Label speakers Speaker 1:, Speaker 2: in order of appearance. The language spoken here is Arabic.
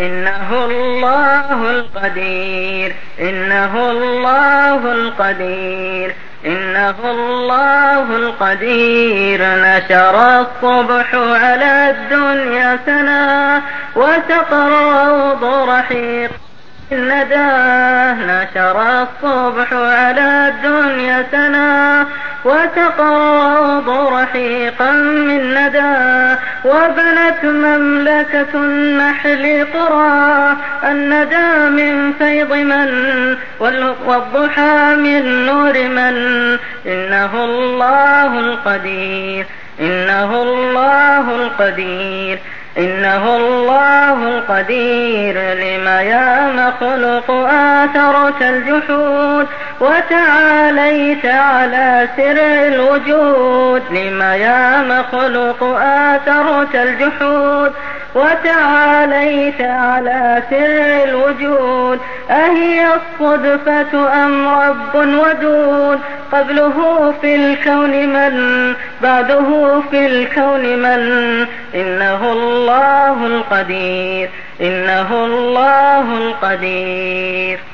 Speaker 1: إنه الله القدير. إنه الله القدير. إنه الله القدير. نشر الصبح على الدنيا سنا وسقى الروض رحيق. النداه نشر الصبح على الدنيا سنا وتقرض رحيقا من ندى وبنت مملكة النحل قرى الندى من فيض من والضحى من نور من إنه الله القدير إنه الله القدير إنه الله القدير لما يا مخلوق آثرت الجحود وتعاليت على سر الوجود لما يا مخلوق آثرت الجحود وتعاليت على سر الوجود أهي الصدفة أم رب ودود قبله في الكون من بعده في الكون من إنه القدير. إنه الله القدير.